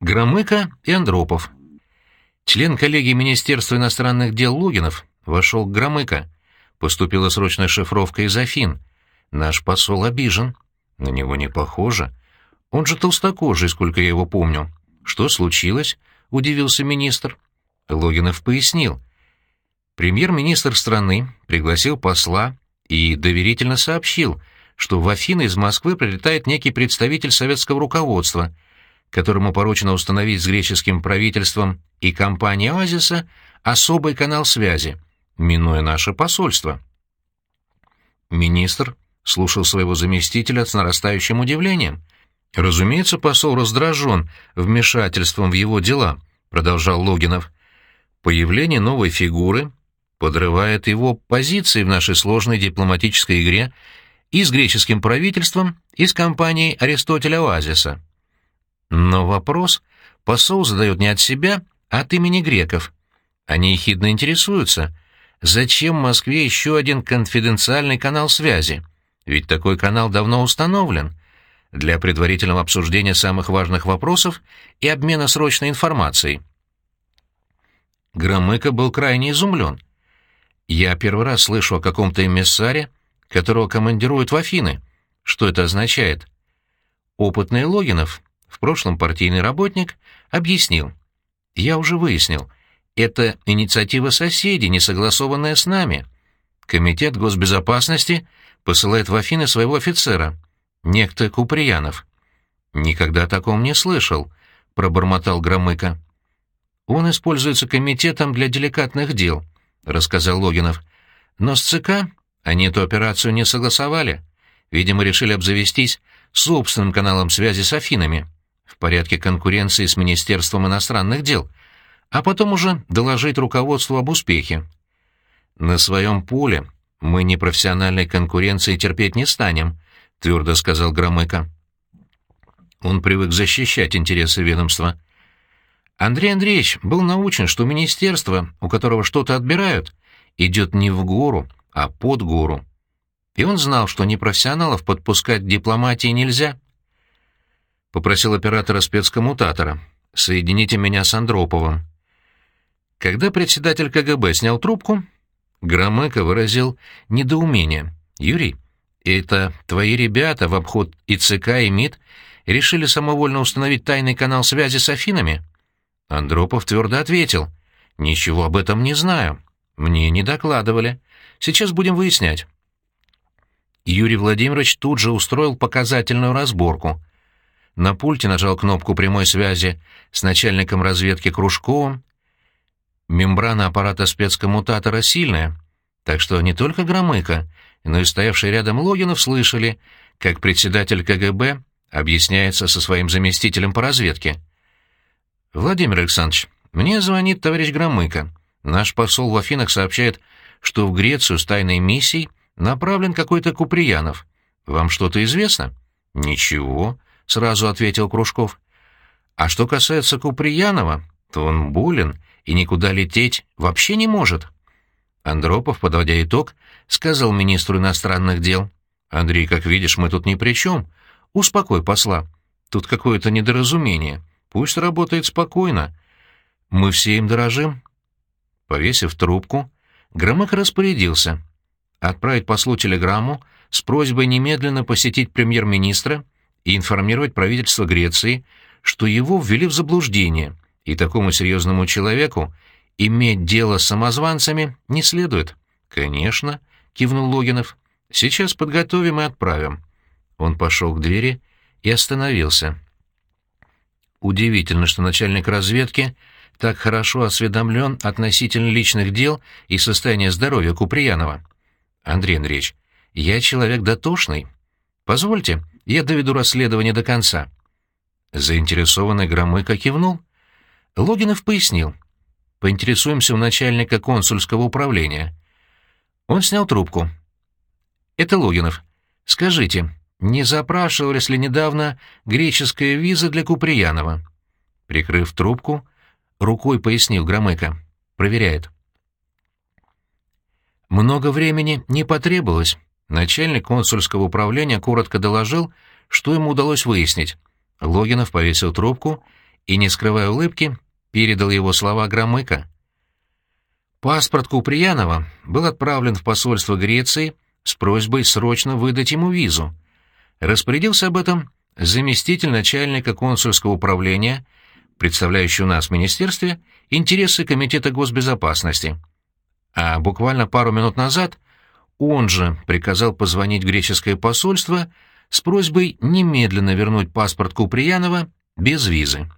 Громыко и Андропов. Член коллегии Министерства иностранных дел Лугинов вошел к Громыко. Поступила срочная шифровка из Афин. Наш посол обижен. На него не похоже. Он же толстокожий, сколько я его помню. Что случилось? — удивился министр. Логинов пояснил. Премьер-министр страны пригласил посла и доверительно сообщил, что в Афины из Москвы прилетает некий представитель советского руководства — которому поручено установить с греческим правительством и компанией «Оазиса» особый канал связи, минуя наше посольство. Министр слушал своего заместителя с нарастающим удивлением. «Разумеется, посол раздражен вмешательством в его дела», — продолжал Логинов. «Появление новой фигуры подрывает его позиции в нашей сложной дипломатической игре и с греческим правительством, и с компанией Аристотеля Оазиса». Но вопрос посол задает не от себя, а от имени греков. Они ехидно интересуются, зачем Москве еще один конфиденциальный канал связи? Ведь такой канал давно установлен для предварительного обсуждения самых важных вопросов и обмена срочной информацией. Громыко был крайне изумлен. «Я первый раз слышу о каком-то эмиссаре, которого командируют в Афины. Что это означает?» Опытный Логинов в прошлом партийный работник, объяснил. «Я уже выяснил. Это инициатива соседей, не согласованная с нами. Комитет госбезопасности посылает в Афины своего офицера, некто Куприянов». «Никогда о таком не слышал», — пробормотал Громыко. «Он используется комитетом для деликатных дел», — рассказал Логинов. «Но с ЦК они эту операцию не согласовали. Видимо, решили обзавестись собственным каналом связи с Афинами в порядке конкуренции с Министерством иностранных дел, а потом уже доложить руководству об успехе. На своем поле мы непрофессиональной конкуренции терпеть не станем, твердо сказал Громыко. Он привык защищать интересы ведомства. Андрей Андреевич был научен, что министерство, у которого что-то отбирают, идет не в гору, а под гору. И он знал, что непрофессионалов подпускать к дипломатии нельзя. — попросил оператора спецкоммутатора. «Соедините меня с Андроповым». Когда председатель КГБ снял трубку, Громыко выразил недоумение. «Юрий, это твои ребята в обход и ЦК, и МИД решили самовольно установить тайный канал связи с Афинами?» Андропов твердо ответил. «Ничего об этом не знаю. Мне не докладывали. Сейчас будем выяснять». Юрий Владимирович тут же устроил показательную разборку. На пульте нажал кнопку прямой связи с начальником разведки Кружковым. Мембрана аппарата спецкоммутатора сильная, так что не только Громыко, но и стоявшие рядом Логинов слышали, как председатель КГБ объясняется со своим заместителем по разведке. «Владимир Александрович, мне звонит товарищ Громыко. Наш посол в Афинах сообщает, что в Грецию с тайной миссией направлен какой-то Куприянов. Вам что-то известно?» «Ничего», сразу ответил Кружков. А что касается Куприянова, то он болен и никуда лететь вообще не может. Андропов, подводя итог, сказал министру иностранных дел. «Андрей, как видишь, мы тут ни при чем. Успокой посла. Тут какое-то недоразумение. Пусть работает спокойно. Мы все им дорожим». Повесив трубку, Громык распорядился отправить послу телеграмму с просьбой немедленно посетить премьер-министра и информировать правительство Греции, что его ввели в заблуждение, и такому серьезному человеку иметь дело с самозванцами не следует. «Конечно», — кивнул Логинов, — «сейчас подготовим и отправим». Он пошел к двери и остановился. Удивительно, что начальник разведки так хорошо осведомлен относительно личных дел и состояния здоровья Куприянова. Андрей Андреевич, я человек дотошный. Позвольте, я доведу расследование до конца». Заинтересованный Громыко кивнул. Логинов пояснил. «Поинтересуемся у начальника консульского управления». Он снял трубку. «Это Логинов. Скажите, не запрашивались ли недавно греческая виза для Куприянова?» Прикрыв трубку, рукой пояснил Громыко. «Проверяет». Много времени не потребовалось. Начальник консульского управления коротко доложил, что ему удалось выяснить. Логинов повесил трубку и, не скрывая улыбки, передал его слова Громыка. Паспорт Куприянова был отправлен в посольство Греции с просьбой срочно выдать ему визу. Распорядился об этом заместитель начальника консульского управления, представляющий у нас в министерстве интересы Комитета госбезопасности. А буквально пару минут назад он же приказал позвонить греческое посольство с просьбой немедленно вернуть паспорт Куприянова без визы.